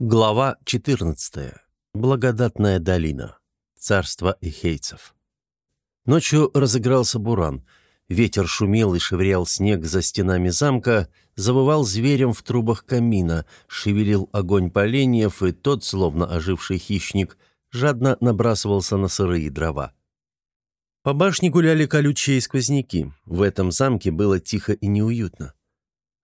Глава 14. Благодатная долина. Царство ихейцев. Ночью разыгрался буран. Ветер шумел и шевырял снег за стенами замка, завывал зверем в трубах камина, шевелил огонь поленьев, и тот, словно оживший хищник, жадно набрасывался на сырые дрова. По башне гуляли колючие сквозняки. В этом замке было тихо и неуютно.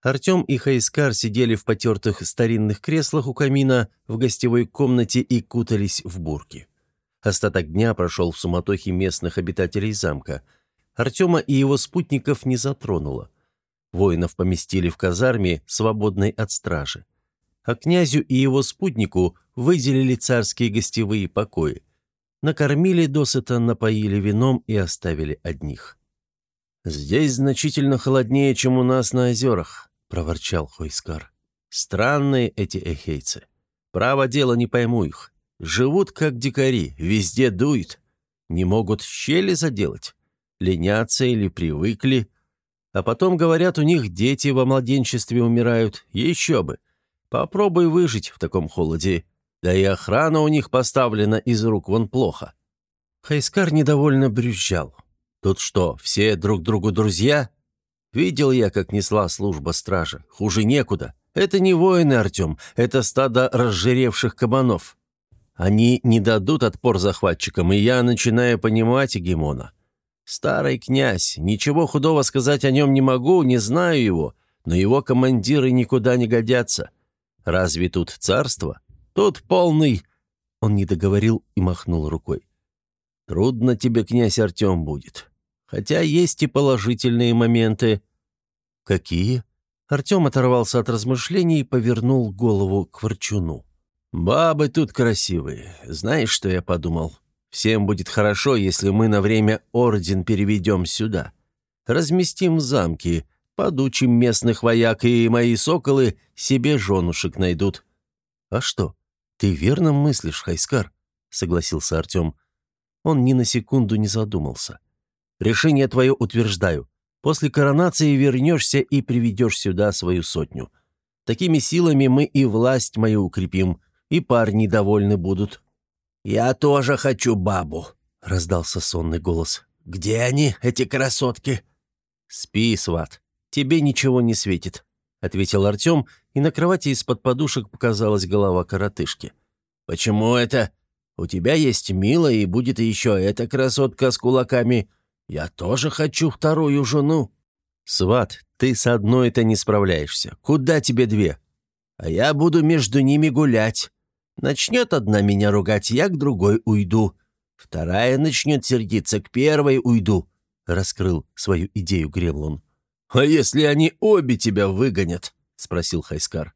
Артем и Хайскар сидели в потертых старинных креслах у камина в гостевой комнате и кутались в бурки. Остаток дня прошел в суматохе местных обитателей замка. Артема и его спутников не затронуло. Воинов поместили в казарме, свободной от стражи. А князю и его спутнику выделили царские гостевые покои. Накормили досыта, напоили вином и оставили одних. «Здесь значительно холоднее, чем у нас на озерах», проворчал Хойскар. «Странные эти эхейцы. Право дело, не пойму их. Живут как дикари, везде дует. Не могут щели заделать. Ленятся или привыкли. А потом, говорят, у них дети во младенчестве умирают. Еще бы. Попробуй выжить в таком холоде. Да и охрана у них поставлена из рук вон плохо». Хайскар недовольно брюзжал. «Тут что, все друг другу друзья?» Видел я, как несла служба стража. Хуже некуда. Это не воины, Артем, это стадо разжиревших кабанов. Они не дадут отпор захватчикам, и я начинаю понимать Гемона. Старый князь, ничего худого сказать о нем не могу, не знаю его, но его командиры никуда не годятся. Разве тут царство? Тут полный...» Он не договорил и махнул рукой. «Трудно тебе, князь Артем, будет. Хотя есть и положительные моменты. Какие? Артем оторвался от размышлений и повернул голову к Ворчуну. «Бабы тут красивые. Знаешь, что я подумал? Всем будет хорошо, если мы на время орден переведем сюда. Разместим в замке, подучим местных вояк, и мои соколы себе женушек найдут». «А что? Ты верно мыслишь, Хайскар?» — согласился Артем. Он ни на секунду не задумался. Решение твое утверждаю. После коронации вернешься и приведешь сюда свою сотню. Такими силами мы и власть мою укрепим, и парни довольны будут». «Я тоже хочу бабу», — раздался сонный голос. «Где они, эти красотки?» «Спи, сват, тебе ничего не светит», — ответил Артем, и на кровати из-под подушек показалась голова коротышки. «Почему это? У тебя есть Мила, и будет еще эта красотка с кулаками. Я тоже хочу вторую жену». «Сват, ты с одной-то не справляешься. Куда тебе две?» «А я буду между ними гулять. Начнет одна меня ругать, я к другой уйду. Вторая начнет сердиться, к первой уйду», — раскрыл свою идею Гремлун. «А если они обе тебя выгонят?» — спросил Хайскар.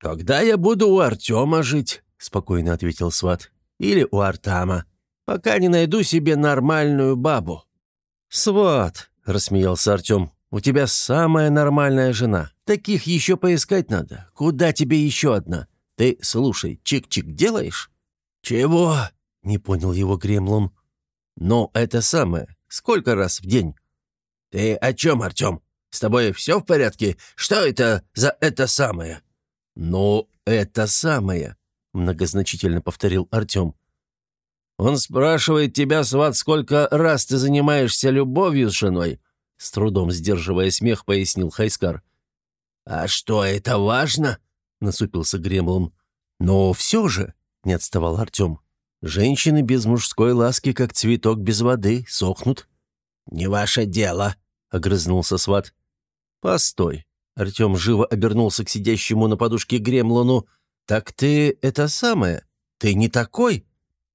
«Тогда я буду у Артема жить», — спокойно ответил Сват. «Или у Артама, пока не найду себе нормальную бабу». «Сват», — рассмеялся Артем, — «у тебя самая нормальная жена. Таких еще поискать надо. Куда тебе еще одна? Ты, слушай, чик-чик делаешь?» «Чего?» — не понял его Гремлун. «Ну, это самое. Сколько раз в день?» «Ты о чем, Артем? С тобой все в порядке? Что это за это самое?» «Ну, это самое», — многозначительно повторил Артем. Он спрашивает тебя, сват, сколько раз ты занимаешься любовью с женой?» С трудом сдерживая смех, пояснил Хайскар. «А что, это важно?» — насупился Гремлун. «Но все же», — не отставал Артем, — «женщины без мужской ласки, как цветок без воды, сохнут». «Не ваше дело», — огрызнулся сват. «Постой». Артем живо обернулся к сидящему на подушке Гремлуну. «Так ты это самое? Ты не такой?»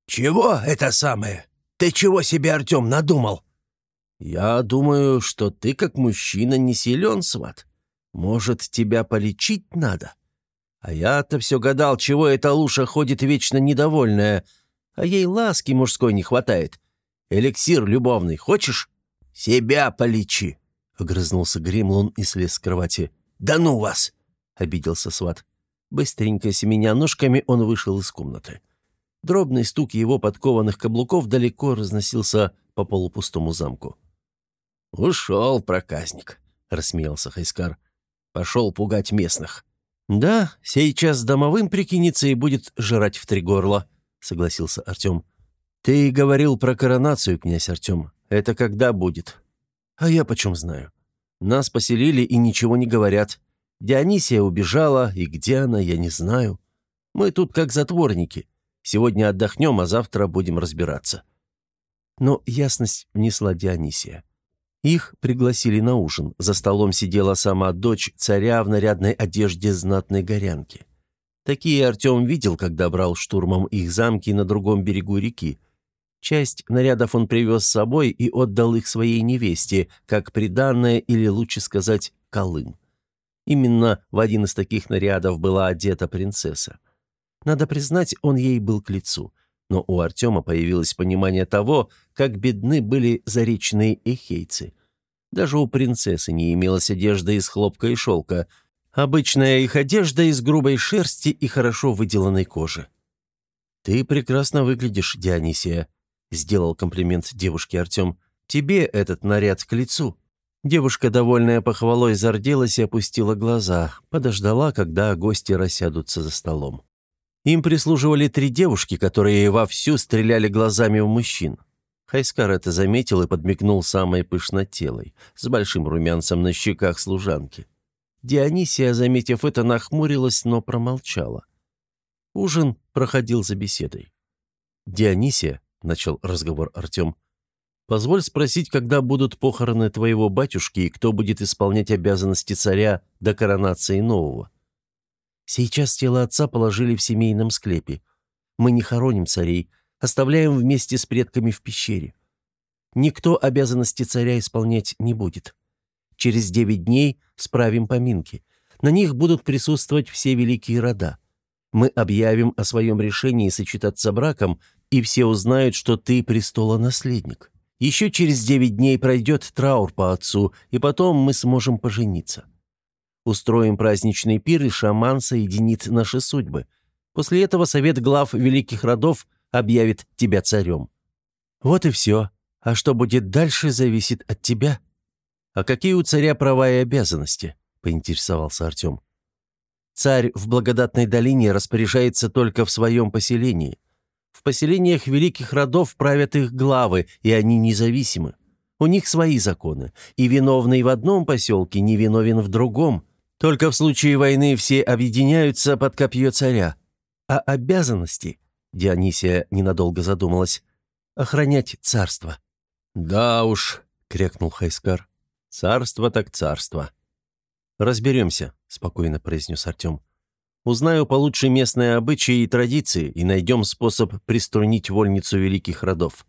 «Чего это самое? Ты чего себе, Артем, надумал?» «Я думаю, что ты как мужчина не силен, сват. Может, тебя полечить надо? А я-то все гадал, чего эта Луша ходит вечно недовольная, а ей ласки мужской не хватает. Эликсир любовный хочешь? Себя полечи!» — огрызнулся Гремлун и слез с кровати. «Да ну вас!» — обиделся сват. Быстренько семеня ножками он вышел из комнаты. Дробный стук его подкованных каблуков далеко разносился по полупустому замку. «Ушел проказник», — рассмеялся Хайскар. «Пошел пугать местных. «Да, сейчас домовым прикинется и будет жрать в три горла», — согласился Артем. «Ты говорил про коронацию, князь Артем. Это когда будет?» «А я почем знаю? Нас поселили и ничего не говорят. Дионисия убежала, и где она, я не знаю. Мы тут как затворники. Сегодня отдохнем, а завтра будем разбираться». Но ясность внесла Дионисия. Их пригласили на ужин. За столом сидела сама дочь царя в нарядной одежде знатной горянки. Такие Артем видел, когда брал штурмом их замки на другом берегу реки. Часть нарядов он привез с собой и отдал их своей невесте, как приданное или, лучше сказать, колым. Именно в один из таких нарядов была одета принцесса. Надо признать, он ей был к лицу. Но у Артема появилось понимание того, как бедны были заречные эхейцы. Даже у принцессы не имелось одежды из хлопка и шелка. Обычная их одежда из грубой шерсти и хорошо выделанной кожи. «Ты прекрасно выглядишь, Дионисия», — сделал комплимент девушке Артем. «Тебе этот наряд к лицу». Девушка, довольная похвалой, зарделась и опустила глаза, подождала, когда гости рассядутся за столом. Им прислуживали три девушки, которые вовсю стреляли глазами в мужчин. Хайскар это заметил и подмигнул самой пышнотелой, с большим румянцем на щеках служанки. Дионисия, заметив это, нахмурилась, но промолчала. Ужин проходил за беседой. «Дионисия», — начал разговор Артем, — «позволь спросить, когда будут похороны твоего батюшки и кто будет исполнять обязанности царя до коронации нового?» Сейчас тело отца положили в семейном склепе. Мы не хороним царей, оставляем вместе с предками в пещере. Никто обязанности царя исполнять не будет. Через девять дней справим поминки. На них будут присутствовать все великие рода. Мы объявим о своем решении сочетаться браком, и все узнают, что ты престолонаследник. Еще через девять дней пройдет траур по отцу, и потом мы сможем пожениться. Устроим праздничный пир, и шаман соединит наши судьбы. После этого совет глав великих родов объявит тебя царем. Вот и все. А что будет дальше, зависит от тебя. А какие у царя права и обязанности? Поинтересовался Артем. Царь в благодатной долине распоряжается только в своем поселении. В поселениях великих родов правят их главы, и они независимы. У них свои законы, и виновный в одном поселке не виновен в другом, только в случае войны все объединяются под копье царя. А обязанности, Дионисия ненадолго задумалась, охранять царство. «Да уж», — крякнул Хайскар, — «царство так царство». «Разберемся», — спокойно произнес Артем. «Узнаю получше местные обычаи и традиции и найдем способ приструнить вольницу великих родов.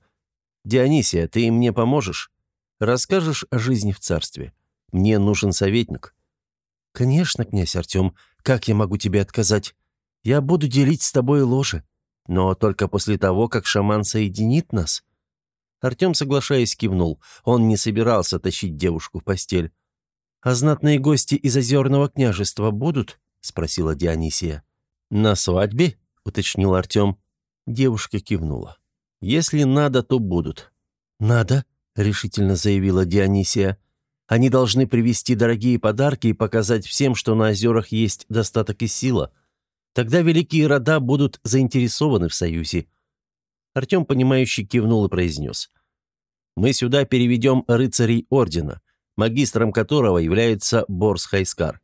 Дионисия, ты мне поможешь? Расскажешь о жизни в царстве? Мне нужен советник». «Конечно, князь Артем, как я могу тебе отказать? Я буду делить с тобой ложе, но только после того, как шаман соединит нас». Артем, соглашаясь, кивнул. Он не собирался тащить девушку в постель. «А знатные гости из Озерного княжества будут?» — спросила Дионисия. «На свадьбе?» — уточнил Артем. Девушка кивнула. «Если надо, то будут». «Надо», — решительно заявила Дионисия. Они должны привезти дорогие подарки и показать всем, что на озерах есть достаток и сила. Тогда великие рода будут заинтересованы в союзе». Артем, понимающий, кивнул и произнес. «Мы сюда переведем рыцарей ордена, магистром которого является Борс Хайскар».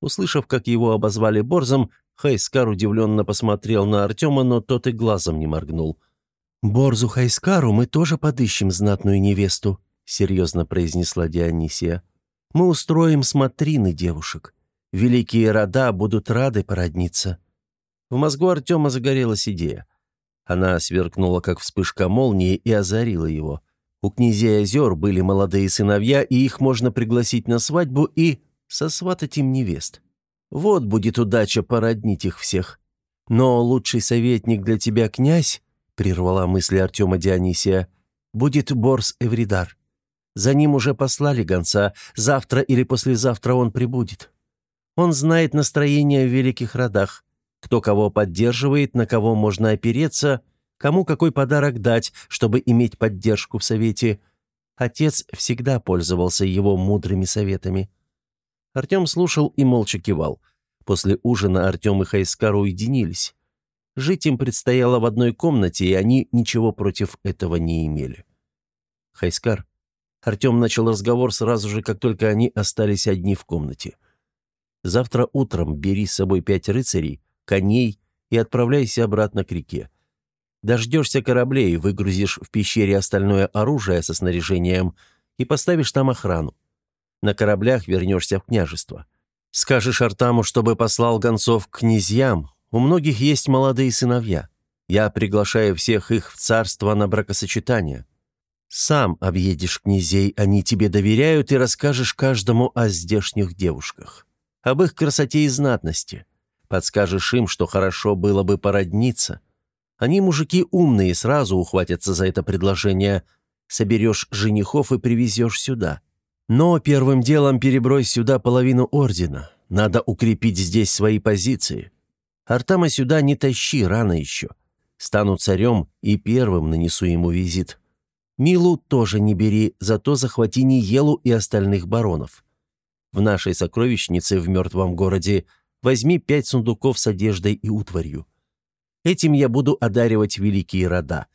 Услышав, как его обозвали Борзом, Хайскар удивленно посмотрел на Артема, но тот и глазом не моргнул. «Борзу Хайскару мы тоже подыщем знатную невесту», — серьезно произнесла Дионисия. «Мы устроим смотрины девушек. Великие рода будут рады породниться». В мозгу Артема загорелась идея. Она сверкнула, как вспышка молнии, и озарила его. У князей озер были молодые сыновья, и их можно пригласить на свадьбу и сосватать им невест. Вот будет удача породнить их всех. Но лучший советник для тебя, князь, — прервала мысли Артема Дионисия, — будет Борс Эвридар. За ним уже послали гонца. Завтра или послезавтра он прибудет. Он знает настроение в великих родах. Кто кого поддерживает, на кого можно опереться, кому какой подарок дать, чтобы иметь поддержку в совете. Отец всегда пользовался его мудрыми советами. Артем слушал и молча кивал. После ужина Артем и Хайскар уединились. Жить им предстояло в одной комнате, и они ничего против этого не имели. «Хайскар». Артем начал разговор сразу же, как только они остались одни в комнате. «Завтра утром бери с собой пять рыцарей, коней и отправляйся обратно к реке. Дождешься кораблей, выгрузишь в пещере остальное оружие со снаряжением и поставишь там охрану. На кораблях вернешься в княжество. Скажешь Артаму, чтобы послал гонцов к князьям. У многих есть молодые сыновья. Я приглашаю всех их в царство на бракосочетание. Сам объедешь князей, они тебе доверяют, и расскажешь каждому о здешних девушках. Об их красоте и знатности. Подскажешь им, что хорошо было бы породниться. Они, мужики умные, сразу ухватятся за это предложение. Соберешь женихов и привезешь сюда. Но первым делом перебрось сюда половину ордена. Надо укрепить здесь свои позиции. Артама сюда не тащи, рано еще. Стану царем и первым нанесу ему визит. Милу тоже не бери, зато захвати Ниелу и остальных баронов. В нашей сокровищнице в мертвом городе возьми пять сундуков с одеждой и утварью. Этим я буду одаривать великие рода.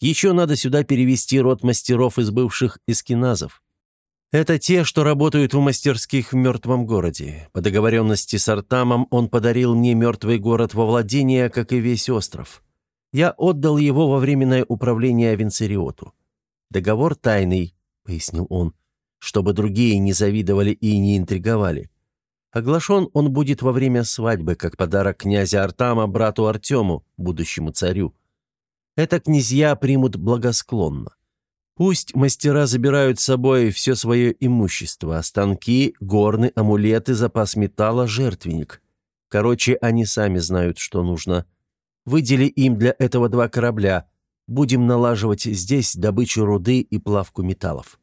Еще надо сюда перевести род мастеров из бывших эскиназов. Это те, что работают в мастерских в мертвом городе. По договоренности с Артамом он подарил мне мертвый город во владение, как и весь остров. Я отдал его во временное управление Венцериоту. Договор тайный, пояснил он, чтобы другие не завидовали и не интриговали. Оглашен он будет во время свадьбы, как подарок князя Артама брату Артему, будущему царю. Это князья примут благосклонно. Пусть мастера забирают с собой все свое имущество, станки, горны, амулеты, запас металла, жертвенник. Короче, они сами знают, что нужно. Выдели им для этого два корабля. Будем налаживать здесь добычу руды и плавку металлов».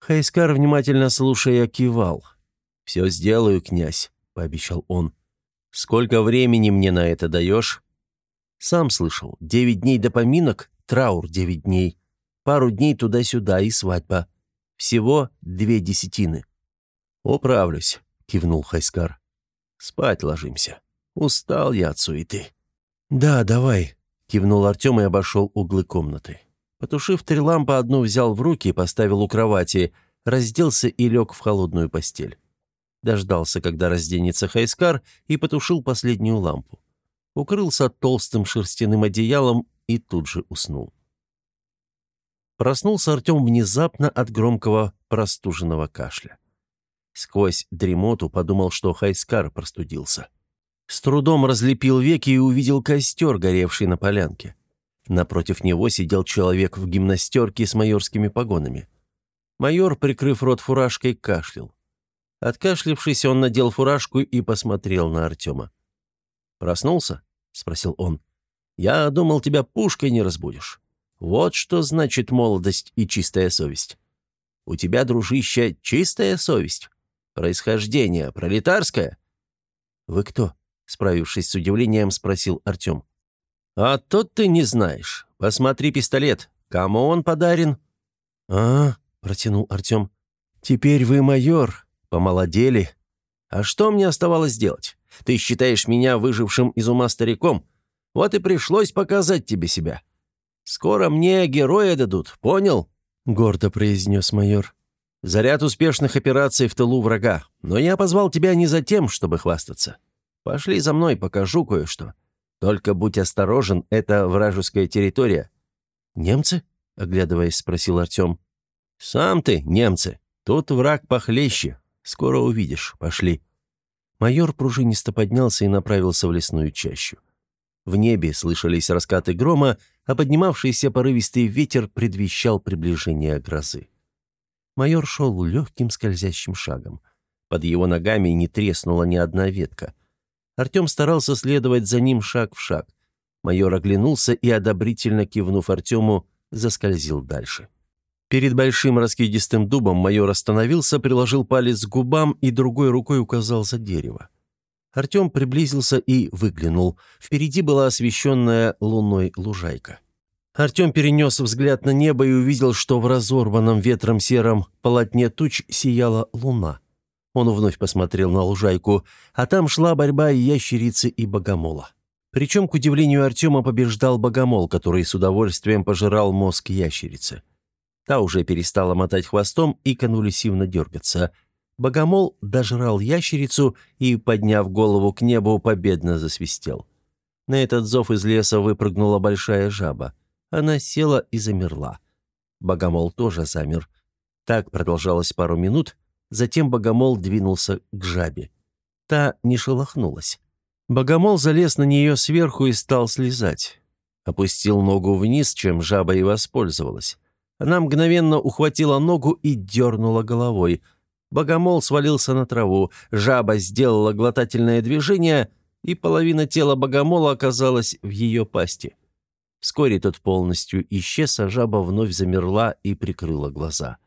Хайскар, внимательно слушая, кивал – «Все сделаю, князь», — пообещал он. «Сколько времени мне на это даешь?» «Сам слышал. Девять дней до поминок, траур девять дней. Пару дней туда-сюда и свадьба. Всего две десятины». «Управлюсь», — кивнул Хайскар. «Спать ложимся. Устал я от суеты». «Да, давай», — кивнул Артем и обошел углы комнаты. Потушив три лампы, одну взял в руки, поставил у кровати, разделся и лег в холодную постель дождался, когда разденется Хайскар, и потушил последнюю лампу. Укрылся толстым шерстяным одеялом и тут же уснул. Проснулся Артем внезапно от громкого простуженного кашля. Сквозь дремоту подумал, что Хайскар простудился. С трудом разлепил веки и увидел костер, горевший на полянке. Напротив него сидел человек в гимнастерке с майорскими погонами. Майор, прикрыв рот фуражкой, кашлял. Откашлившись, он надел фуражку и посмотрел на Артема. «Проснулся?» — спросил он. «Я думал, тебя пушкой не разбудишь. Вот что значит молодость и чистая совесть. У тебя, дружище, чистая совесть. Происхождение пролетарское?» «Вы кто?» — справившись с удивлением, спросил Артем. «А тот ты не знаешь. Посмотри пистолет. Кому он подарен?» «А, — протянул Артем, — теперь вы майор, Помолодели. А что мне оставалось делать? Ты считаешь меня выжившим из ума стариком? Вот и пришлось показать тебе себя. Скоро мне героя дадут, понял?» Гордо произнес майор. «Заряд успешных операций в тылу врага. Но я позвал тебя не за тем, чтобы хвастаться. Пошли за мной, покажу кое-что. Только будь осторожен, это вражеская территория». «Немцы?» — оглядываясь, спросил Артем. «Сам ты, немцы. Тут враг похлеще, Скоро увидишь. Пошли». Майор пружинисто поднялся и направился в лесную чащу. В небе слышались раскаты грома, а поднимавшийся порывистый ветер предвещал приближение грозы. Майор шел легким скользящим шагом. Под его ногами не треснула ни одна ветка. Артем старался следовать за ним шаг в шаг. Майор оглянулся и, одобрительно кивнув Артему, заскользил дальше. Перед большим раскидистым дубом майор остановился, приложил палец к губам и другой рукой указал за дерево. Артем приблизился и выглянул. Впереди была освещенная луной лужайка. Артем перенес взгляд на небо и увидел, что в разорванном ветром сером полотне туч сияла луна. Он вновь посмотрел на лужайку, а там шла борьба ящерицы и богомола. Причем, к удивлению Артема, побеждал богомол, который с удовольствием пожирал мозг ящерицы. Та уже перестала мотать хвостом и конвульсивно дергаться. Богомол дожрал ящерицу и, подняв голову к небу, победно засвистел. На этот зов из леса выпрыгнула большая жаба. Она села и замерла. Богомол тоже замер. Так продолжалось пару минут, затем богомол двинулся к жабе. Та не шелохнулась. Богомол залез на нее сверху и стал слезать. Опустил ногу вниз, чем жаба и воспользовалась. Она мгновенно ухватила ногу и дернула головой. Богомол свалился на траву, жаба сделала глотательное движение, и половина тела богомола оказалась в ее пасти. Вскоре тот полностью исчез, а жаба вновь замерла и прикрыла глаза.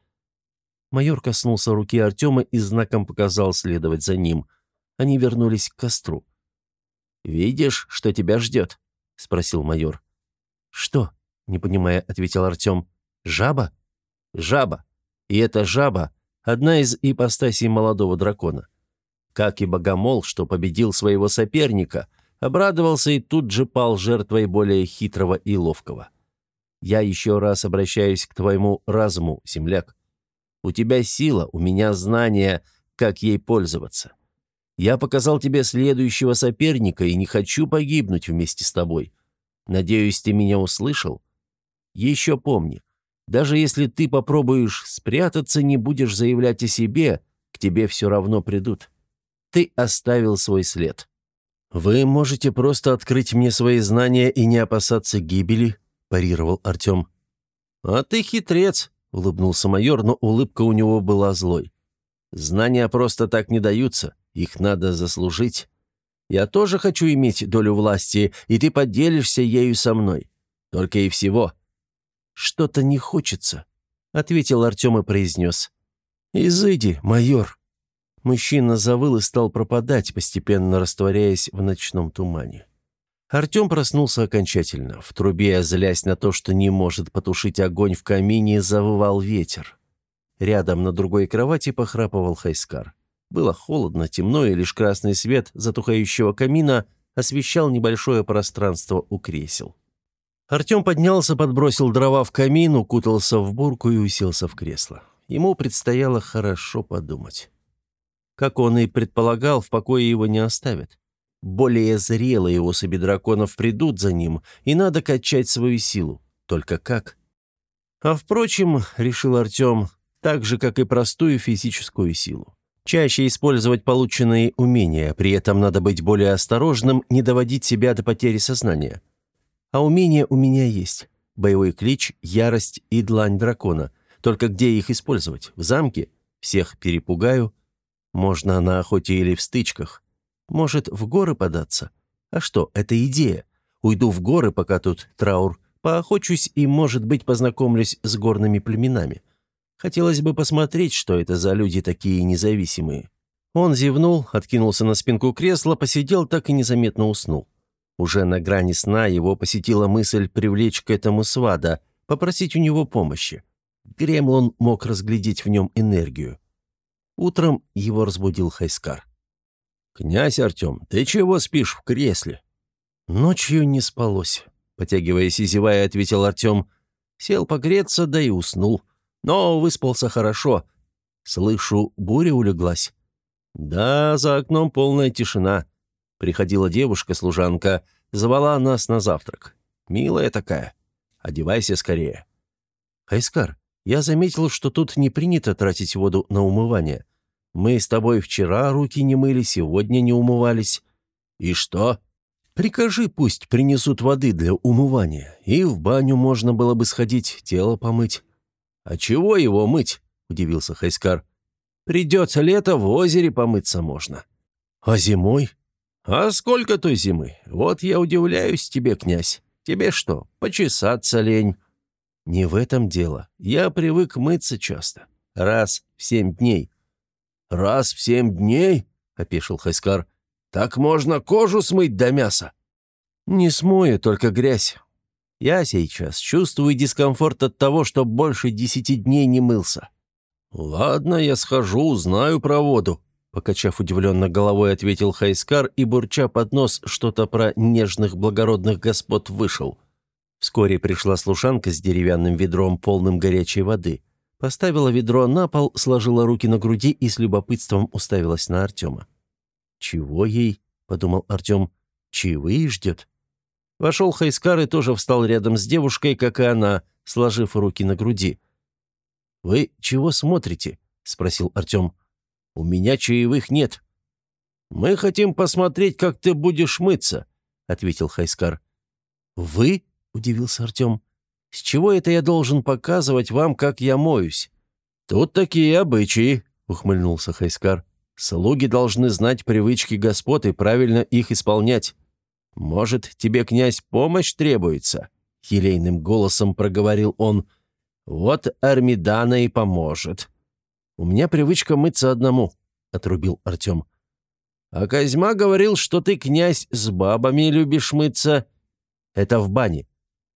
Майор коснулся руки Артема и знаком показал следовать за ним. Они вернулись к костру. «Видишь, что тебя ждет?» — спросил майор. «Что?» — не понимая, ответил Артем. Жаба? Жаба. И эта жаба – одна из ипостасей молодого дракона. Как и богомол, что победил своего соперника, обрадовался и тут же пал жертвой более хитрого и ловкого. Я еще раз обращаюсь к твоему разуму, земляк. У тебя сила, у меня знания, как ей пользоваться. Я показал тебе следующего соперника и не хочу погибнуть вместе с тобой. Надеюсь, ты меня услышал? Еще помни, даже если ты попробуешь спрятаться, не будешь заявлять о себе, к тебе все равно придут. Ты оставил свой след. Вы можете просто открыть мне свои знания и не опасаться гибели, парировал Артем. А ты хитрец, улыбнулся майор, но улыбка у него была злой. Знания просто так не даются, их надо заслужить. Я тоже хочу иметь долю власти, и ты поделишься ею со мной. Только и всего. «Что-то не хочется», — ответил Артем и произнес. «Изыди, майор». Мужчина завыл и стал пропадать, постепенно растворяясь в ночном тумане. Артем проснулся окончательно. В трубе, злясь на то, что не может потушить огонь в камине, завывал ветер. Рядом на другой кровати похрапывал Хайскар. Было холодно, темно, и лишь красный свет затухающего камина освещал небольшое пространство у кресел. Артем поднялся, подбросил дрова в камин, укутался в бурку и уселся в кресло. Ему предстояло хорошо подумать. Как он и предполагал, в покое его не оставят. Более зрелые особи драконов придут за ним, и надо качать свою силу. Только как? А впрочем, решил Артем, так же, как и простую физическую силу. Чаще использовать полученные умения, при этом надо быть более осторожным, не доводить себя до потери сознания. А умения у меня есть. Боевой клич, ярость и длань дракона. Только где их использовать? В замке? Всех перепугаю. Можно на охоте или в стычках. Может, в горы податься? А что, это идея. Уйду в горы, пока тут траур. Поохочусь и, может быть, познакомлюсь с горными племенами. Хотелось бы посмотреть, что это за люди такие независимые. Он зевнул, откинулся на спинку кресла, посидел, так и незаметно уснул. Уже на грани сна его посетила мысль привлечь к этому свада, попросить у него помощи. Гремлон мог разглядеть в нем энергию. Утром его разбудил Хайскар. «Князь Артем, ты чего спишь в кресле?» «Ночью не спалось», — потягиваясь и зевая, ответил Артем. Сел погреться, да и уснул. Но выспался хорошо. Слышу, буря улеглась. «Да, за окном полная тишина. Приходила девушка-служанка, звала нас на завтрак. Милая такая. Одевайся скорее. Хайскар, я заметил, что тут не принято тратить воду на умывание. Мы с тобой вчера руки не мыли, сегодня не умывались. И что? Прикажи, пусть принесут воды для умывания, и в баню можно было бы сходить, тело помыть. А чего его мыть? удивился Хайскар. Придется лето, в озере помыться можно. А зимой? «А сколько той зимы? Вот я удивляюсь тебе, князь. Тебе что, почесаться лень?» «Не в этом дело. Я привык мыться часто. Раз в семь дней». «Раз в семь дней?» — опешил Хайскар. «Так можно кожу смыть до мяса?» «Не смою, только грязь. Я сейчас чувствую дискомфорт от того, что больше десяти дней не мылся». «Ладно, я схожу, узнаю про воду», покачав удивленно головой, ответил Хайскар и, бурча под нос что-то про нежных благородных господ, вышел. Вскоре пришла служанка с деревянным ведром, полным горячей воды. Поставила ведро на пол, сложила руки на груди и с любопытством уставилась на Артема. «Чего ей?» — подумал Артем. «Чаевые ждет?» Вошел Хайскар и тоже встал рядом с девушкой, как и она, сложив руки на груди. «Вы чего смотрите?» — спросил Артем. «У меня чаевых нет». «Мы хотим посмотреть, как ты будешь мыться», — ответил Хайскар. «Вы?» — удивился Артем. «С чего это я должен показывать вам, как я моюсь?» «Тут такие обычаи», — ухмыльнулся Хайскар. «Слуги должны знать привычки господ и правильно их исполнять. Может, тебе, князь, помощь требуется?» Елейным голосом проговорил он. «Вот Армидана и поможет». «У меня привычка мыться одному», — отрубил Артем. «А Козьма говорил, что ты, князь, с бабами любишь мыться. Это в бане.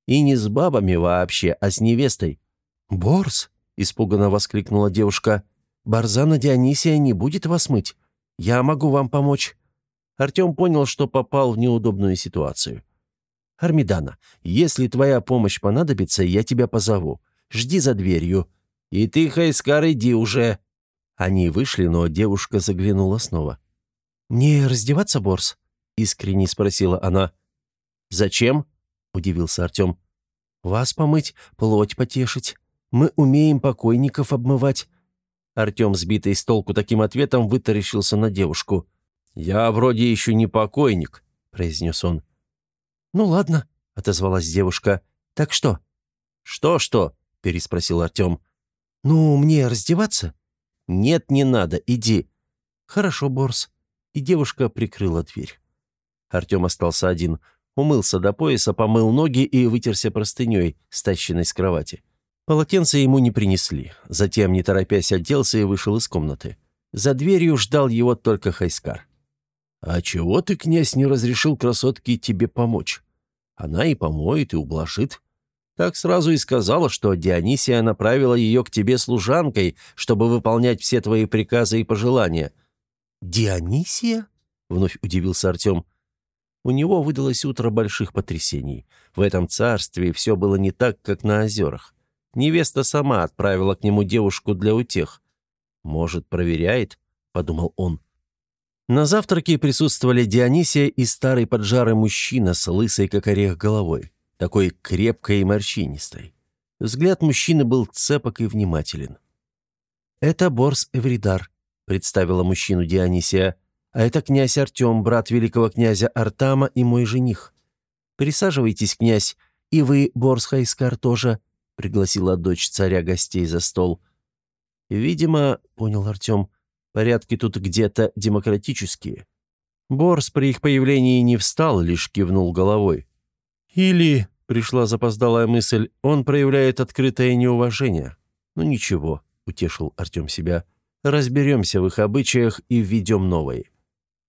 И не с бабами вообще, а с невестой». «Борс!» — испуганно воскликнула девушка. «Барзана Дионисия не будет вас мыть. Я могу вам помочь». Артем понял, что попал в неудобную ситуацию. «Армидана, если твоя помощь понадобится, я тебя позову. Жди за дверью. И ты, Хайскар, иди уже». Они вышли, но девушка заглянула снова. «Мне раздеваться, Борс?» — искренне спросила она. «Зачем?» — удивился Артем. «Вас помыть, плоть потешить. Мы умеем покойников обмывать». Артем, сбитый с толку таким ответом, вытаращился на девушку. «Я вроде еще не покойник», — произнес он. «Ну ладно», — отозвалась девушка. «Так что?» «Что-что?» — переспросил Артем. «Ну, мне раздеваться?» «Нет, не надо, иди». «Хорошо, Борс». И девушка прикрыла дверь. Артем остался один — Умылся до пояса, помыл ноги и вытерся простыней, стащенной с кровати. Полотенце ему не принесли. Затем, не торопясь, оделся и вышел из комнаты. За дверью ждал его только Хайскар. «А чего ты, князь, не разрешил красотке тебе помочь? Она и помоет, и ублажит. Так сразу и сказала, что Дионисия направила ее к тебе служанкой, чтобы выполнять все твои приказы и пожелания». «Дионисия?» — вновь удивился Артем. У него выдалось утро больших потрясений. В этом царстве все было не так, как на озерах. Невеста сама отправила к нему девушку для утех. «Может, проверяет?» — подумал он. На завтраке присутствовали Дионисия и старый поджарый мужчина с лысой, как орех, головой, такой крепкой и морщинистой. Взгляд мужчины был цепок и внимателен. «Это Борс Эвридар», — представила мужчину Дионисия. А это князь Артем, брат великого князя Артама и мой жених. Присаживайтесь, князь, и вы, Борс Хайскар, тоже», — пригласила дочь царя гостей за стол. «Видимо, — понял Артем, — порядки тут где-то демократические». Борс при их появлении не встал, лишь кивнул головой. «Или, — пришла запоздалая мысль, — он проявляет открытое неуважение. Ну ничего, — утешил Артем себя, — разберемся в их обычаях и введем новые».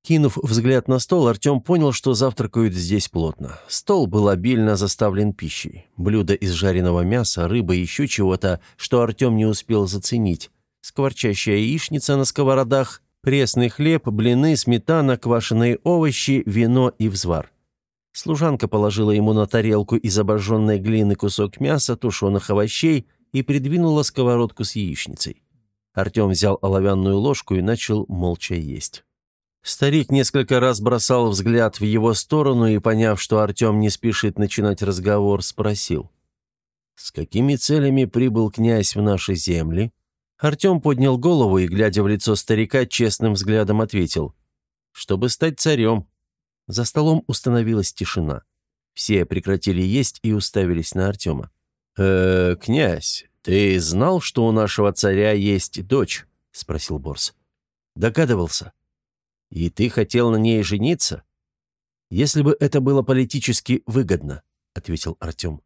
Кинув взгляд на стол, Артем понял, что завтракают здесь плотно. Стол был обильно заставлен пищей. Блюда из жареного мяса, рыбы и еще чего-то, что Артем не успел заценить. Скворчащая яичница на сковородах, пресный хлеб, блины, сметана, квашеные овощи, вино и взвар. Служанка положила ему на тарелку из обожженной глины кусок мяса, тушеных овощей и придвинула сковородку с яичницей. Артем взял оловянную ложку и начал молча есть. Старик несколько раз бросал взгляд в его сторону и, поняв, что Артем не спешит начинать разговор, спросил. «С какими целями прибыл князь в наши земли?» Артем поднял голову и, глядя в лицо старика, честным взглядом ответил. «Чтобы стать царем». За столом установилась тишина. Все прекратили есть и уставились на Артема. «Э, князь, ты знал, что у нашего царя есть дочь?» — спросил Борс. «Догадывался», «И ты хотел на ней жениться?» «Если бы это было политически выгодно», — ответил Артем.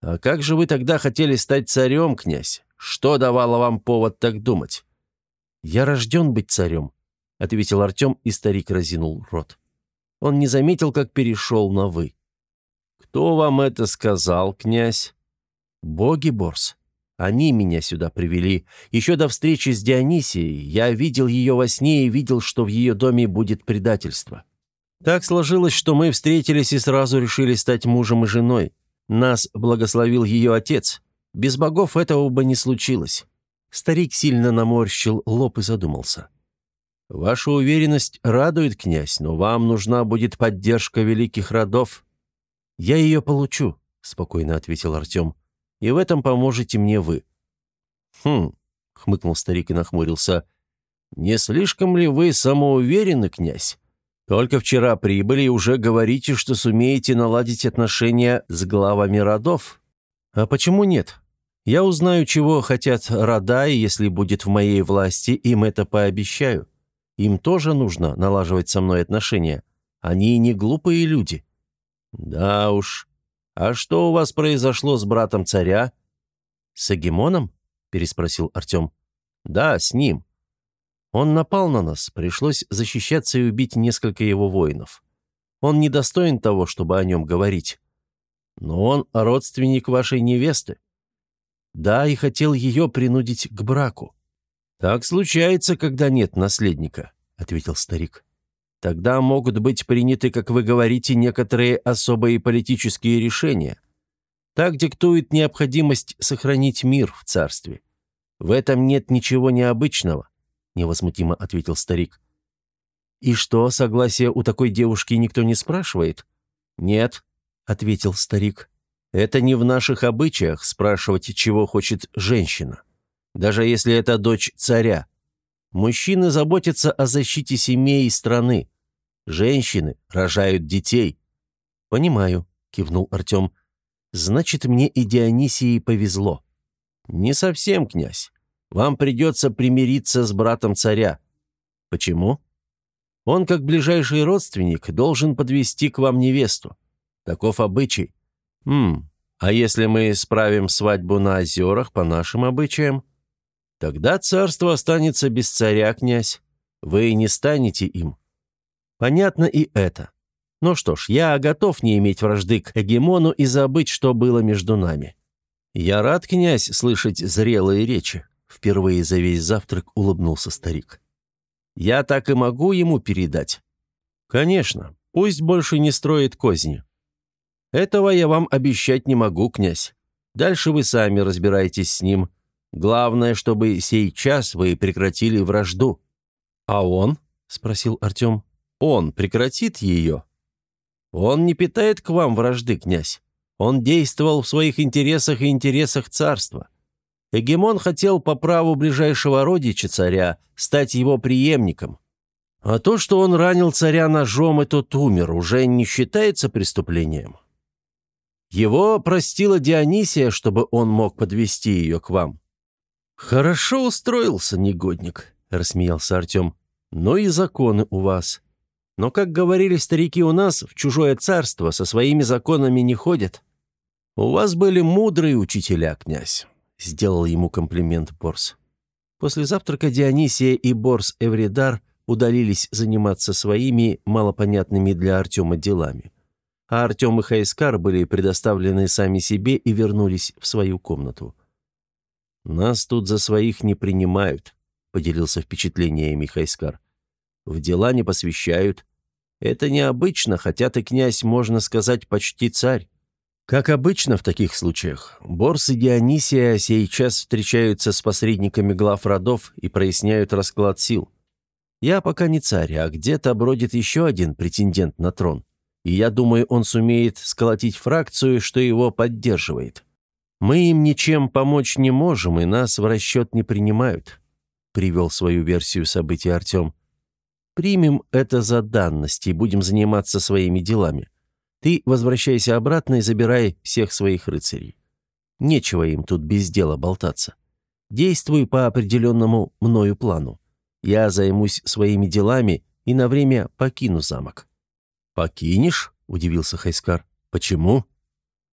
«А как же вы тогда хотели стать царем, князь? Что давало вам повод так думать?» «Я рожден быть царем», — ответил Артем, и старик разинул рот. Он не заметил, как перешел на «вы». «Кто вам это сказал, князь?» «Боги, Борс. Они меня сюда привели. Еще до встречи с Дионисией я видел ее во сне и видел, что в ее доме будет предательство. Так сложилось, что мы встретились и сразу решили стать мужем и женой. Нас благословил ее отец. Без богов этого бы не случилось». Старик сильно наморщил лоб и задумался. «Ваша уверенность радует, князь, но вам нужна будет поддержка великих родов». «Я ее получу», — спокойно ответил Артем. «И в этом поможете мне вы». «Хм», — хмыкнул старик и нахмурился. «Не слишком ли вы самоуверены, князь? Только вчера прибыли и уже говорите, что сумеете наладить отношения с главами родов. А почему нет? Я узнаю, чего хотят рода, и если будет в моей власти, им это пообещаю. Им тоже нужно налаживать со мной отношения. Они не глупые люди. Да уж. А что у вас произошло с братом царя? С Агимоном? Переспросил Артем. Да, с ним. Он напал на нас, пришлось защищаться и убить несколько его воинов. Он недостоин того, чтобы о нем говорить. Но он родственник вашей невесты. Да, и хотел ее принудить к браку. Так случается, когда нет наследника, ответил старик. Тогда могут быть приняты, как вы говорите, некоторые особые политические решения. Так диктует необходимость сохранить мир в царстве. В этом нет ничего необычного. — невозмутимо ответил старик. «И что, согласия у такой девушки никто не спрашивает?» «Нет», — ответил старик. «Это не в наших обычаях спрашивать, чего хочет женщина. Даже если это дочь царя. Мужчины заботятся о защите семей и страны. Женщины рожают детей». «Понимаю», — кивнул Артем. «Значит, мне и Дионисии повезло». «Не совсем, князь. Вам придется примириться с братом царя. Почему? Он, как ближайший родственник, должен подвести к вам невесту. Таков обычай. Хм, а если мы справим свадьбу на озерах по нашим обычаям? Тогда царство останется без царя, князь. Вы не станете им. Понятно и это. Ну что ж, я готов не иметь вражды к Эгемону и забыть, что было между нами. Я рад, князь, слышать зрелые речи. Впервые за весь завтрак улыбнулся старик. «Я так и могу ему передать?» «Конечно. Пусть больше не строит козни». «Этого я вам обещать не могу, князь. Дальше вы сами разбираетесь с ним. Главное, чтобы сейчас вы прекратили вражду». «А он?» — спросил Артем. «Он прекратит ее?» «Он не питает к вам вражды, князь. Он действовал в своих интересах и интересах царства. Эгемон хотел по праву ближайшего родича царя стать его преемником. А то, что он ранил царя ножом и тот умер, уже не считается преступлением. Его простила Дионисия, чтобы он мог подвести ее к вам. «Хорошо устроился, негодник», — рассмеялся Артем. «Но и законы у вас. Но, как говорили старики у нас, в чужое царство со своими законами не ходят. У вас были мудрые учителя, князь сделал ему комплимент Борс. После завтрака Дионисия и Борс Эвридар удалились заниматься своими малопонятными для Артема делами. А Артем и Хайскар были предоставлены сами себе и вернулись в свою комнату. «Нас тут за своих не принимают», — поделился впечатлениями Хайскар. «В дела не посвящают. Это необычно, хотя ты, князь, можно сказать, почти царь. Как обычно в таких случаях, Борс и Дионисия сейчас встречаются с посредниками глав родов и проясняют расклад сил. Я пока не царь, а где-то бродит еще один претендент на трон. И я думаю, он сумеет сколотить фракцию, что его поддерживает. Мы им ничем помочь не можем, и нас в расчет не принимают», — привел свою версию событий Артем. «Примем это за данность и будем заниматься своими делами. Ты возвращайся обратно и забирай всех своих рыцарей. Нечего им тут без дела болтаться. Действуй по определенному мною плану. Я займусь своими делами и на время покину замок». «Покинешь?» – удивился Хайскар. «Почему?»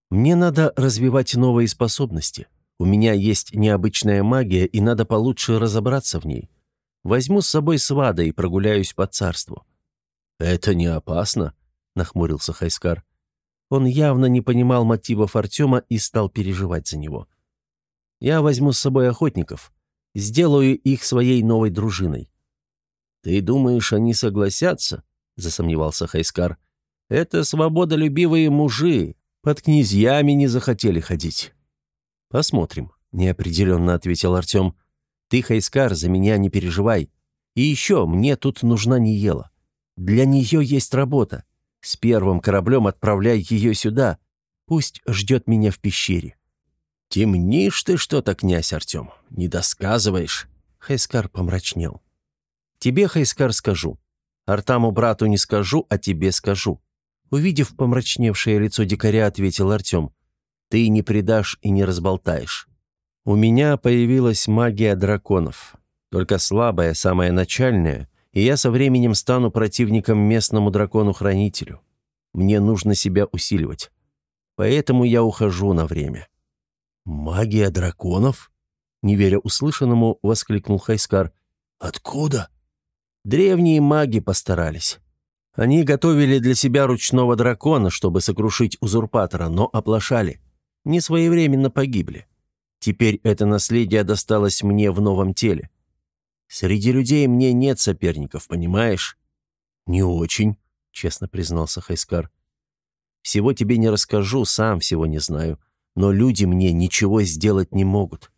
«Мне надо развивать новые способности. У меня есть необычная магия, и надо получше разобраться в ней. Возьму с собой свада и прогуляюсь по царству». «Это не опасно?» — нахмурился Хайскар. Он явно не понимал мотивов Артема и стал переживать за него. Я возьму с собой охотников. Сделаю их своей новой дружиной». «Ты думаешь, они согласятся?» — засомневался Хайскар. «Это свободолюбивые мужи. Под князьями не захотели ходить». «Посмотрим», — неопределенно ответил Артем. «Ты, Хайскар, за меня не переживай. И еще, мне тут нужна Ниела. Для нее есть работа. С первым кораблем отправляй ее сюда. Пусть ждет меня в пещере». «Темнишь ты что-то, князь Артем, не досказываешь». Хайскар помрачнел. «Тебе, Хайскар, скажу. Артаму брату не скажу, а тебе скажу». Увидев помрачневшее лицо дикаря, ответил Артем. «Ты не предашь и не разболтаешь. У меня появилась магия драконов. Только слабая, самая начальная, и я со временем стану противником местному дракону-хранителю. Мне нужно себя усиливать. Поэтому я ухожу на время». «Магия драконов?» Не веря услышанному, воскликнул Хайскар. «Откуда?» «Древние маги постарались. Они готовили для себя ручного дракона, чтобы сокрушить узурпатора, но оплошали. Не своевременно погибли. Теперь это наследие досталось мне в новом теле. Среди людей мне нет соперников, понимаешь?» «Не очень», — честно признался Хайскар. «Всего тебе не расскажу, сам всего не знаю но люди мне ничего сделать не могут.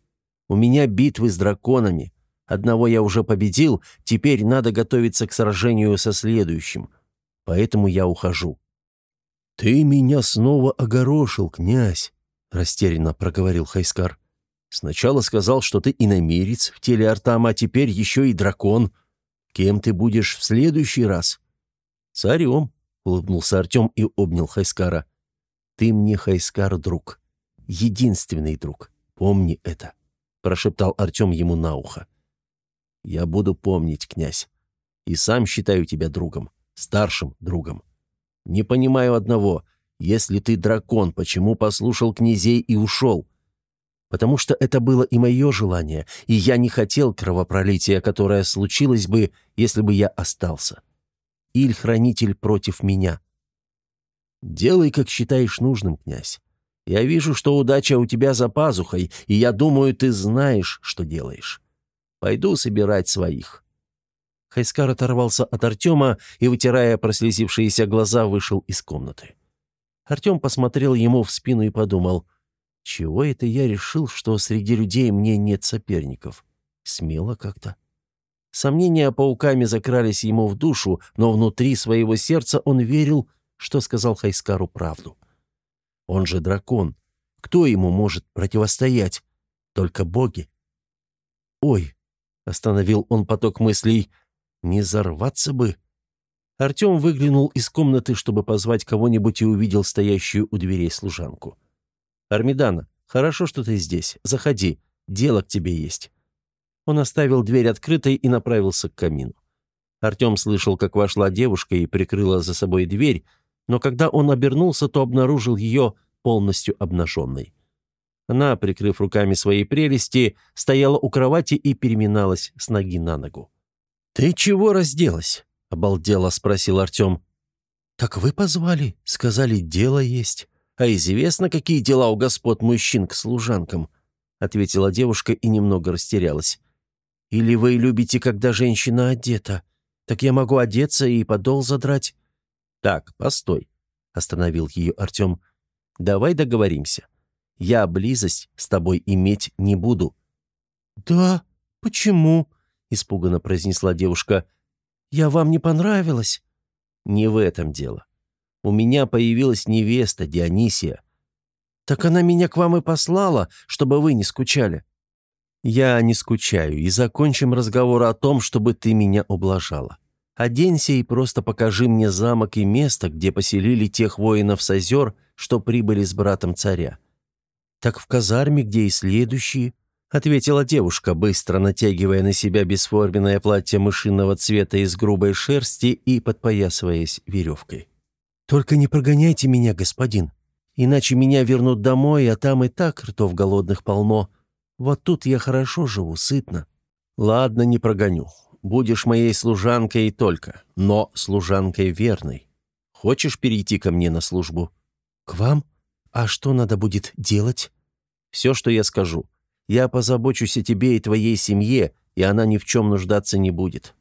У меня битвы с драконами. Одного я уже победил, теперь надо готовиться к сражению со следующим. Поэтому я ухожу». «Ты меня снова огорошил, князь», — растерянно проговорил Хайскар. «Сначала сказал, что ты иномерец в теле Артама, а теперь еще и дракон. Кем ты будешь в следующий раз?» «Царем», — улыбнулся Артем и обнял Хайскара. «Ты мне, Хайскар, друг единственный друг. Помни это», — прошептал Артем ему на ухо. «Я буду помнить, князь. И сам считаю тебя другом, старшим другом. Не понимаю одного. Если ты дракон, почему послушал князей и ушел? Потому что это было и мое желание, и я не хотел кровопролития, которое случилось бы, если бы я остался. Иль-хранитель против меня. Делай, как считаешь нужным, князь. Я вижу, что удача у тебя за пазухой, и я думаю, ты знаешь, что делаешь. Пойду собирать своих». Хайскар оторвался от Артема и, вытирая прослезившиеся глаза, вышел из комнаты. Артем посмотрел ему в спину и подумал, «Чего это я решил, что среди людей мне нет соперников? Смело как-то». Сомнения пауками закрались ему в душу, но внутри своего сердца он верил, что сказал Хайскару правду. Он же дракон. Кто ему может противостоять? Только боги. «Ой!» — остановил он поток мыслей. «Не взорваться бы!» Артем выглянул из комнаты, чтобы позвать кого-нибудь и увидел стоящую у дверей служанку. «Армидана, хорошо, что ты здесь. Заходи. Дело к тебе есть». Он оставил дверь открытой и направился к камину. Артем слышал, как вошла девушка и прикрыла за собой дверь, но когда он обернулся, то обнаружил ее полностью обнаженной. Она, прикрыв руками свои прелести, стояла у кровати и переминалась с ноги на ногу. «Ты чего разделась?» — обалдело спросил Артем. «Так вы позвали, сказали, дело есть. А известно, какие дела у господ мужчин к служанкам?» — ответила девушка и немного растерялась. «Или вы любите, когда женщина одета? Так я могу одеться и подол задрать?» «Так, постой», — остановил ее Артем. «Давай договоримся. Я близость с тобой иметь не буду». «Да? Почему?» — испуганно произнесла девушка. «Я вам не понравилась?» «Не в этом дело. У меня появилась невеста Дионисия». «Так она меня к вам и послала, чтобы вы не скучали». «Я не скучаю, и закончим разговор о том, чтобы ты меня ублажала. Оденься и просто покажи мне замок и место, где поселили тех воинов с озер, что прибыли с братом царя». «Так в казарме, где и следующие», — ответила девушка, быстро натягивая на себя бесформенное платье мышиного цвета из грубой шерсти и подпоясываясь веревкой. «Только не прогоняйте меня, господин, иначе меня вернут домой, а там и так ртов голодных полно. Вот тут я хорошо живу, сытно». «Ладно, не прогоню будешь моей служанкой и только, но служанкой верной. Хочешь перейти ко мне на службу?» «К вам? А что надо будет делать?» «Все, что я скажу. Я позабочусь о тебе и твоей семье, и она ни в чем нуждаться не будет.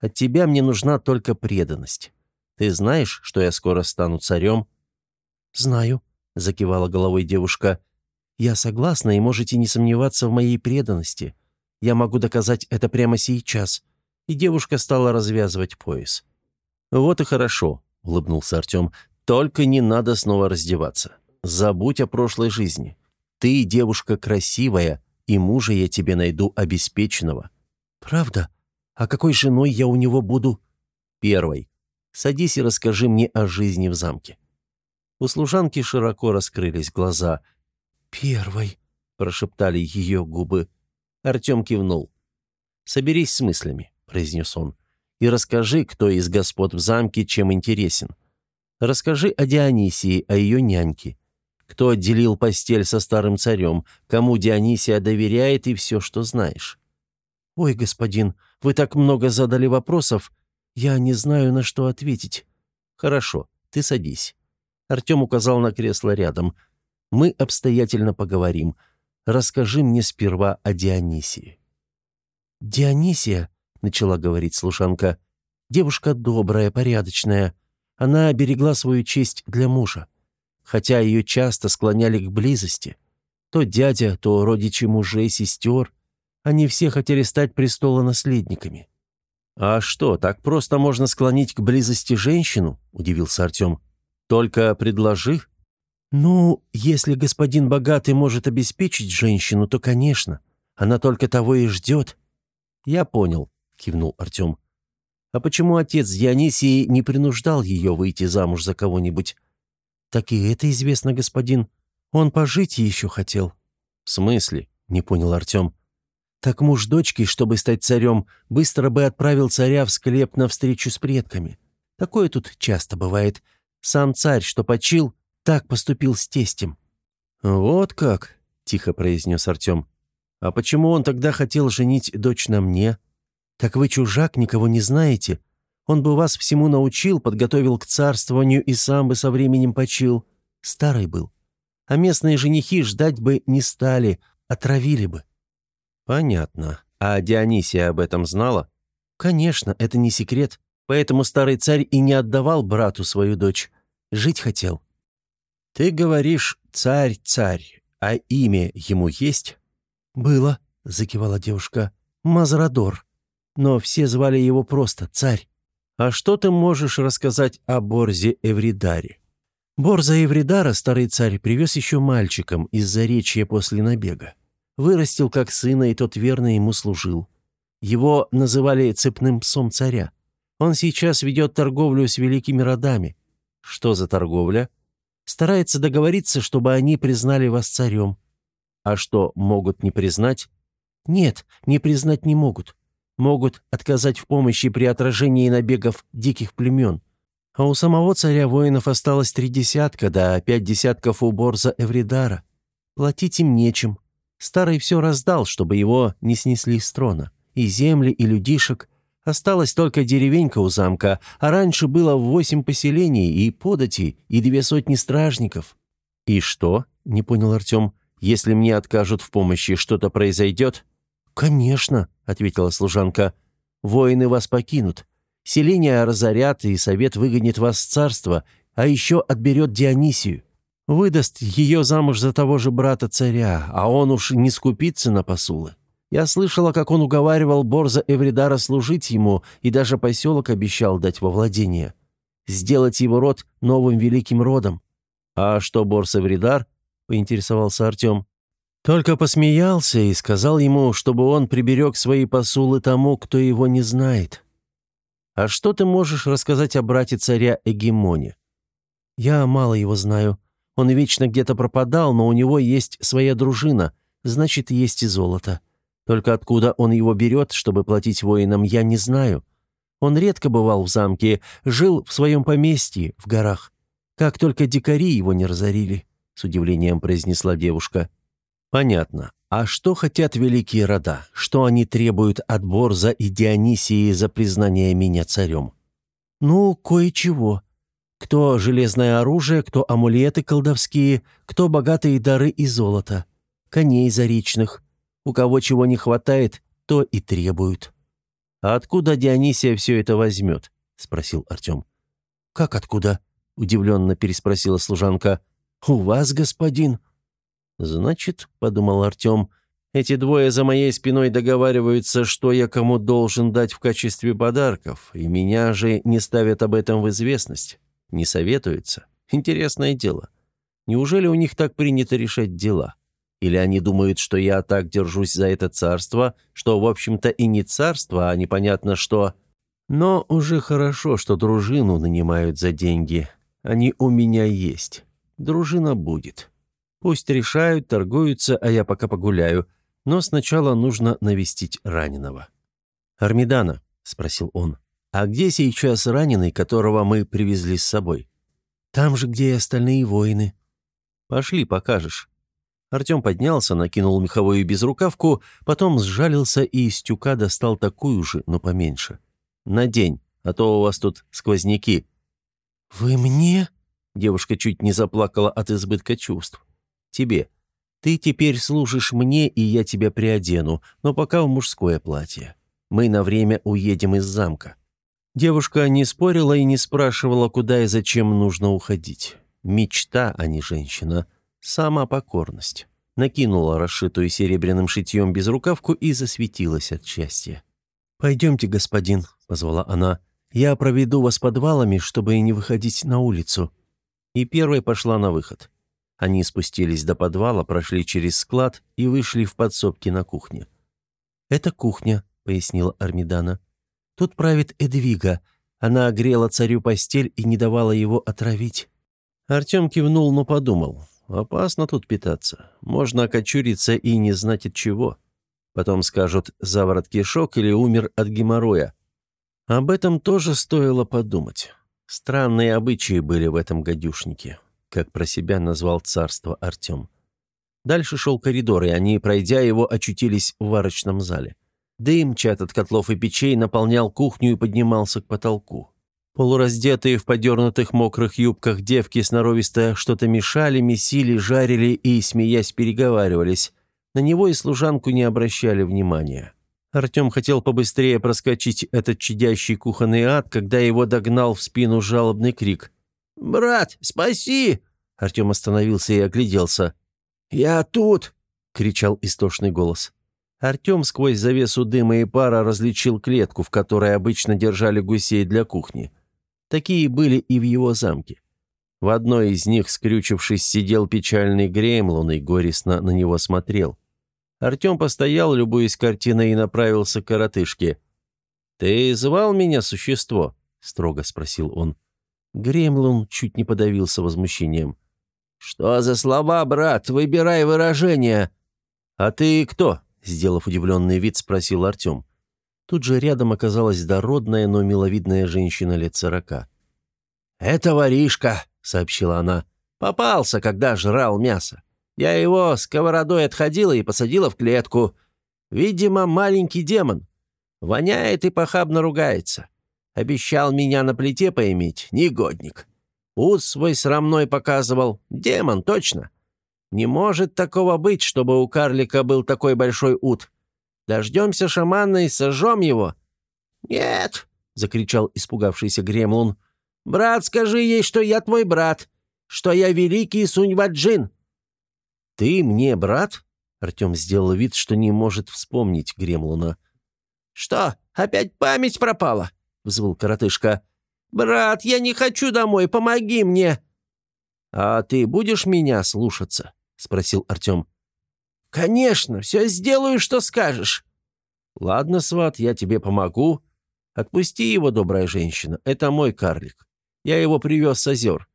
От тебя мне нужна только преданность. Ты знаешь, что я скоро стану царем?» «Знаю», — закивала головой девушка. «Я согласна, и можете не сомневаться в моей преданности. Я могу доказать это прямо сейчас». И девушка стала развязывать пояс. «Вот и хорошо», — улыбнулся Артем. «Только не надо снова раздеваться. Забудь о прошлой жизни. Ты девушка красивая, и мужа я тебе найду обеспеченного». «Правда? А какой женой я у него буду?» «Первой. Садись и расскажи мне о жизни в замке». У служанки широко раскрылись глаза. «Первой», — прошептали ее губы. Артем кивнул. «Соберись с мыслями», — произнес он, — «и расскажи, кто из господ в замке чем интересен. Расскажи о Дионисии, о ее няньке. Кто отделил постель со старым царем, кому Дионисия доверяет и все, что знаешь». «Ой, господин, вы так много задали вопросов. Я не знаю, на что ответить». «Хорошо, ты садись». Артем указал на кресло рядом. «Мы обстоятельно поговорим. Расскажи мне сперва о Дионисии». «Дионисия», — начала говорить служанка, — «девушка добрая, порядочная. Она берегла свою честь для мужа. Хотя ее часто склоняли к близости. То дядя, то родичи мужей, сестер. Они все хотели стать престолонаследниками». «А что, так просто можно склонить к близости женщину?» — удивился Артем. Только предложи». «Ну, если господин богатый может обеспечить женщину, то, конечно. Она только того и ждет». «Я понял», — кивнул Артем. «А почему отец Дионисии не принуждал ее выйти замуж за кого-нибудь?» «Так и это известно, господин. Он пожить еще хотел». «В смысле?» — не понял Артем. «Так муж дочки, чтобы стать царем, быстро бы отправил царя в склеп на встречу с предками. Такое тут часто бывает. Сам царь, что почил, так поступил с тестем». «Вот как?» — тихо произнес Артем. «А почему он тогда хотел женить дочь на мне?» «Так вы чужак, никого не знаете. Он бы вас всему научил, подготовил к царствованию и сам бы со временем почил. Старый был. А местные женихи ждать бы не стали, отравили бы». «Понятно. А Дионисия об этом знала?» «Конечно, это не секрет. Поэтому старый царь и не отдавал брату свою дочь. Жить хотел. «Ты говоришь «царь-царь», а имя ему есть?» «Было», — закивала девушка. «Мазрадор. Но все звали его просто царь». «А что ты можешь рассказать о Борзе Эвридаре?» Борза Эвридара старый царь привез еще мальчиком из Заречья после набега. Вырастил как сына, и тот верно ему служил. Его называли цепным псом царя. Он сейчас ведет торговлю с великими родами. Что за торговля? Старается договориться, чтобы они признали вас царем. А что, могут не признать? Нет, не признать не могут. Могут отказать в помощи при отражении набегов диких племен. А у самого царя воинов осталось три десятка, да пять десятков у Борза Эвридара. Платить им нечем. Старый все раздал, чтобы его не снесли с трона. И земли, и людишек, Осталась только деревенька у замка, а раньше было восемь поселений и подати, и две сотни стражников». «И что?» — не понял Артем. «Если мне откажут в помощи, что-то произойдет?» «Конечно», — ответила служанка. «Воины вас покинут. Селения разорят, и совет выгонит вас с царства, а еще отберет Дионисию. Выдаст ее замуж за того же брата царя, а он уж не скупится на посулы. Я слышала, как он уговаривал Борза Эвридара служить ему и даже поселок обещал дать во владение. Сделать его род новым великим родом. «А что Борс Эвридар?» — поинтересовался Артем. Только посмеялся и сказал ему, чтобы он приберег свои посулы тому, кто его не знает. «А что ты можешь рассказать о брате царя Эгемоне?» «Я мало его знаю. Он вечно где-то пропадал, но у него есть своя дружина, значит, есть и золото. Только откуда он его берет, чтобы платить воинам, я не знаю. Он редко бывал в замке, жил в своем поместье, в горах. Как только дикари его не разорили», — с удивлением произнесла девушка. «Понятно. А что хотят великие рода? Что они требуют от Борза и Дионисии за признание меня царем?» «Ну, кое-чего. Кто железное оружие, кто амулеты колдовские, кто богатые дары и золото. Коней заречных, У кого чего не хватает, то и требуют». «А откуда Дионисия все это возьмет?» — спросил Артем. «Как откуда?» — удивленно переспросила служанка. «У вас, господин?» «Значит, — подумал Артем, — эти двое за моей спиной договариваются, что я кому должен дать в качестве подарков, и меня же не ставят об этом в известность, не советуются. Интересное дело. Неужели у них так принято решать дела? Или они думают, что я так держусь за это царство, что, в общем-то, и не царство, а непонятно что...» Но уже хорошо, что дружину нанимают за деньги. Они у меня есть. Дружина будет. Пусть решают, торгуются, а я пока погуляю. Но сначала нужно навестить раненого. «Армидана», — спросил он, — «а где сейчас раненый, которого мы привезли с собой?» «Там же, где и остальные воины». «Пошли, покажешь». Артем поднялся, накинул меховую безрукавку, потом сжалился и из тюка достал такую же, но поменьше. Надень, а то у вас тут сквозняки». «Вы мне?» Девушка чуть не заплакала от избытка чувств. «Тебе. Ты теперь служишь мне, и я тебя приодену, но пока в мужское платье. Мы на время уедем из замка». Девушка не спорила и не спрашивала, куда и зачем нужно уходить. Мечта, а не женщина. Сама покорность. Накинула расшитую серебряным шитьем безрукавку и засветилась от счастья. «Пойдемте, господин», — позвала она. «Я проведу вас подвалами, чтобы не выходить на улицу». И первой пошла на выход. Они спустились до подвала, прошли через склад и вышли в подсобки на кухне. «Это кухня», — пояснила Армидана. «Тут правит Эдвига. Она огрела царю постель и не давала его отравить». Артем кивнул, но подумал. «Опасно тут питаться. Можно окочуриться и не знать от чего». Потом скажут «заворот кишок» или «умер от геморроя». Об этом тоже стоило подумать. Странные обычаи были в этом гадюшнике, как про себя назвал царство Артем. Дальше шел коридор, и они, пройдя его, очутились в варочном зале. Дым, чат от котлов и печей, наполнял кухню и поднимался к потолку. Полураздетые в подернутых мокрых юбках девки сноровисто что-то мешали, месили, жарили и, смеясь, переговаривались. На него и служанку не обращали внимания. Артем хотел побыстрее проскочить этот чадящий кухонный ад, когда его догнал в спину жалобный крик. «Брат, спаси!» Артем остановился и огляделся. «Я тут!» — кричал истошный голос. Артем сквозь завесу дыма и пара различил клетку, в которой обычно держали гусей для кухни. Такие были и в его замке. В одной из них, скрючившись, сидел печальный Гремлун и горестно на него смотрел. Артем постоял, любуясь картиной, и направился к коротышке. «Ты звал меня, существо?» — строго спросил он. Гремлун чуть не подавился возмущением. «Что за слова, брат? Выбирай выражение!» «А ты кто?» — сделав удивленный вид, спросил Артем. Тут же рядом оказалась дородная, но миловидная женщина лет сорока. «Это воришка», — сообщила она. «Попался, когда жрал мясо. Я его сковородой отходила и посадила в клетку. Видимо, маленький демон. Воняет и похабно ругается. Обещал меня на плите поиметь, негодник. Ус свой срамной показывал. Демон, точно. Не может такого быть, чтобы у карлика был такой большой ут. Дождемся шамана и сожжем его. «Нет!» — закричал испугавшийся Гремлун. «Брат, скажи ей, что я твой брат, что я великий Суньваджин. «Ты мне брат?» Артем сделал вид, что не может вспомнить Гремлуна. «Что, опять память пропала?» — взвыл коротышка. «Брат, я не хочу домой, помоги мне!» «А ты будешь меня слушаться?» — спросил Артем. «Конечно, все сделаю, что скажешь». «Ладно, сват, я тебе помогу. Отпусти его, добрая женщина, это мой карлик. Я его привез с озер.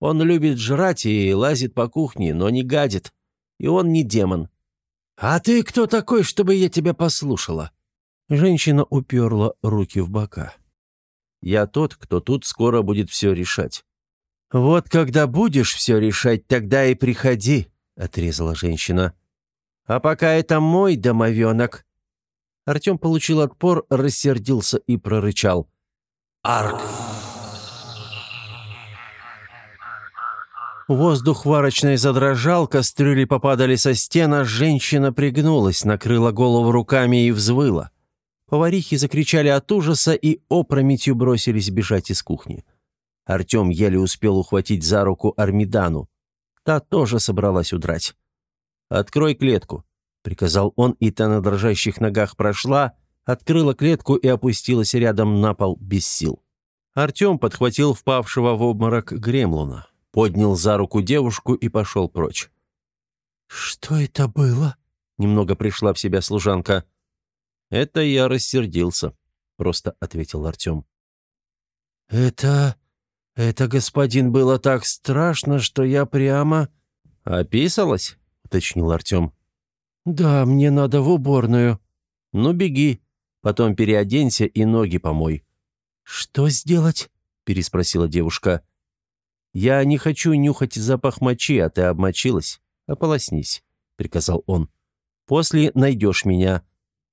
Он любит жрать и лазит по кухне, но не гадит и он не демон. «А ты кто такой, чтобы я тебя послушала?» Женщина уперла руки в бока. «Я тот, кто тут скоро будет все решать». «Вот когда будешь все решать, тогда и приходи», — отрезала женщина. «А пока это мой домовенок». Артем получил отпор, рассердился и прорычал. «Арк!» Воздух варочной задрожал, кастрюли попадали со стена, женщина пригнулась, накрыла голову руками и взвыла. Поварихи закричали от ужаса и опрометью бросились бежать из кухни. Артем еле успел ухватить за руку Армидану. Та тоже собралась удрать. «Открой клетку», — приказал он, и та на дрожащих ногах прошла, открыла клетку и опустилась рядом на пол без сил. Артем подхватил впавшего в обморок Гремлуна, поднял за руку девушку и пошел прочь. «Что это было?» — немного пришла в себя служанка. «Это я рассердился», — просто ответил Артем. «Это... это, господин, было так страшно, что я прямо...» «Описалась?» — уточнил Артем. «Да, мне надо в уборную». «Ну, беги. Потом переоденься и ноги помой». «Что сделать?» — переспросила девушка. «Я не хочу нюхать запах мочи, а ты обмочилась. Ополоснись», — приказал он. «После найдешь меня.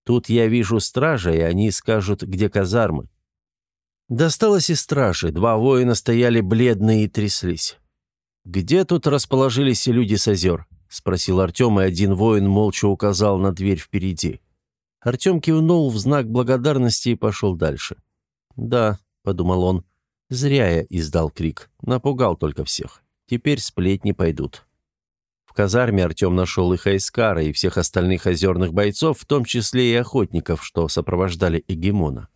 Тут я вижу стража, и они скажут, где казармы». Досталось и стражи. Два воина стояли бледные и тряслись. «Где тут расположились люди с озер?» — спросил Артем, и один воин молча указал на дверь впереди. Артем кивнул в знак благодарности и пошел дальше. «Да», — подумал он, — «зря я издал крик. Напугал только всех. Теперь сплетни пойдут». В казарме Артем нашел и Хайскара, и всех остальных озерных бойцов, в том числе и охотников, что сопровождали Эгемона.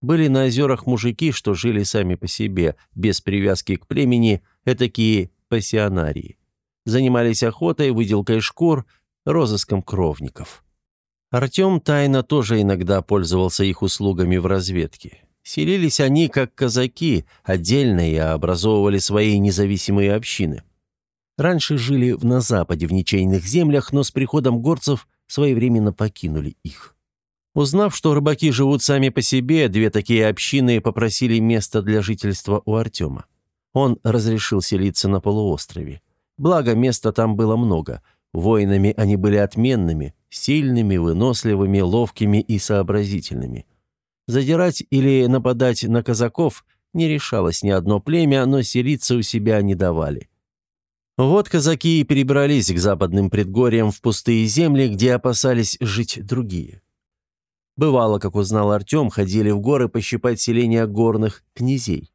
Были на озерах мужики, что жили сами по себе, без привязки к племени, этакие пассионарии занимались охотой, выделкой шкур, розыском кровников. Артем тайно тоже иногда пользовался их услугами в разведке. Селились они, как казаки, отдельно и образовывали свои независимые общины. Раньше жили на западе в ничейных землях, но с приходом горцев своевременно покинули их. Узнав, что рыбаки живут сами по себе, две такие общины попросили место для жительства у Артема. Он разрешил селиться на полуострове. Благо, места там было много. Воинами они были отменными, сильными, выносливыми, ловкими и сообразительными. Задирать или нападать на казаков не решалось ни одно племя, но селиться у себя не давали. Вот казаки и перебрались к западным предгорьям в пустые земли, где опасались жить другие. Бывало, как узнал Артем, ходили в горы пощипать селения горных князей.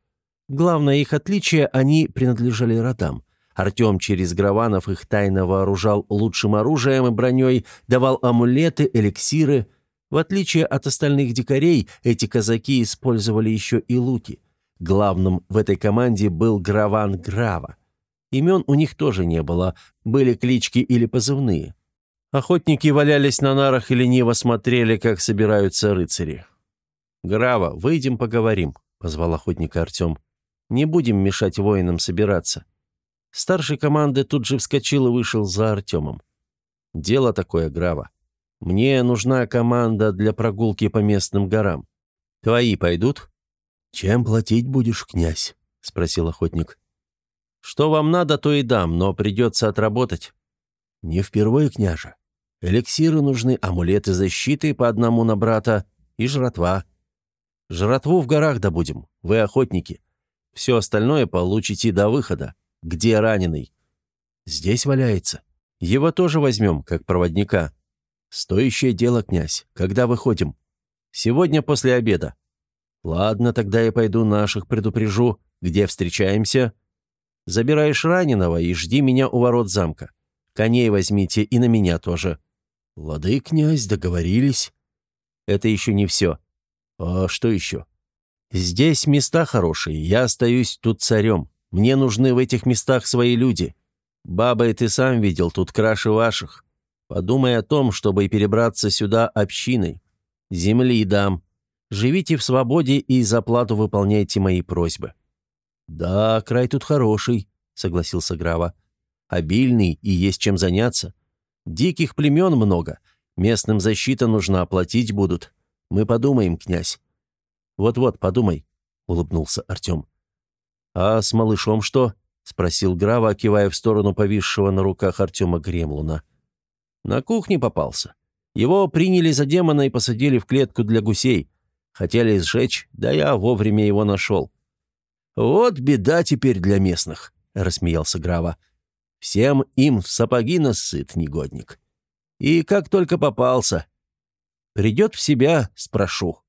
Главное их отличие – они принадлежали родам. Артем через Граванов их тайно вооружал лучшим оружием и броней, давал амулеты, эликсиры. В отличие от остальных дикарей, эти казаки использовали еще и луки. Главным в этой команде был Граван Грава. Имен у них тоже не было, были клички или позывные. Охотники валялись на нарах и лениво смотрели, как собираются рыцари. «Грава, выйдем поговорим», — позвал охотника Артем. «Не будем мешать воинам собираться». Старший команды тут же вскочил и вышел за Артемом. «Дело такое, Грава. Мне нужна команда для прогулки по местным горам. Твои пойдут?» «Чем платить будешь, князь?» — спросил охотник. «Что вам надо, то и дам, но придется отработать». «Не впервые, княжа. Эликсиры нужны, амулеты защиты по одному на брата и жратва». «Жратву в горах добудем. Вы охотники. Все остальное получите до выхода. Где раненый?» «Здесь валяется. Его тоже возьмем, как проводника». «Стоящее дело, князь. Когда выходим?» «Сегодня после обеда». «Ладно, тогда я пойду наших предупрежу. Где встречаемся?» «Забираешь раненого и жди меня у ворот замка. Коней возьмите и на меня тоже». «Лады, князь, договорились». «Это еще не все». «А что еще?» «Здесь места хорошие, я остаюсь тут царем. Мне нужны в этих местах свои люди. Баба, и ты сам видел, тут краше ваших. Подумай о том, чтобы перебраться сюда общиной. Земли дам. Живите в свободе и за плату выполняйте мои просьбы». «Да, край тут хороший», — согласился Грава. «Обильный и есть чем заняться. Диких племен много. Местным защита нужна, оплатить будут. Мы подумаем, князь». «Вот-вот, подумай», — улыбнулся Артем. «А с малышом что?» — спросил Грава, кивая в сторону повисшего на руках Артема Гремлуна. «На кухне попался. Его приняли за демона и посадили в клетку для гусей. Хотели сжечь, да я вовремя его нашел». «Вот беда теперь для местных», — рассмеялся Грава. «Всем им в сапоги насыт, негодник. И как только попался. Придет в себя, спрошу».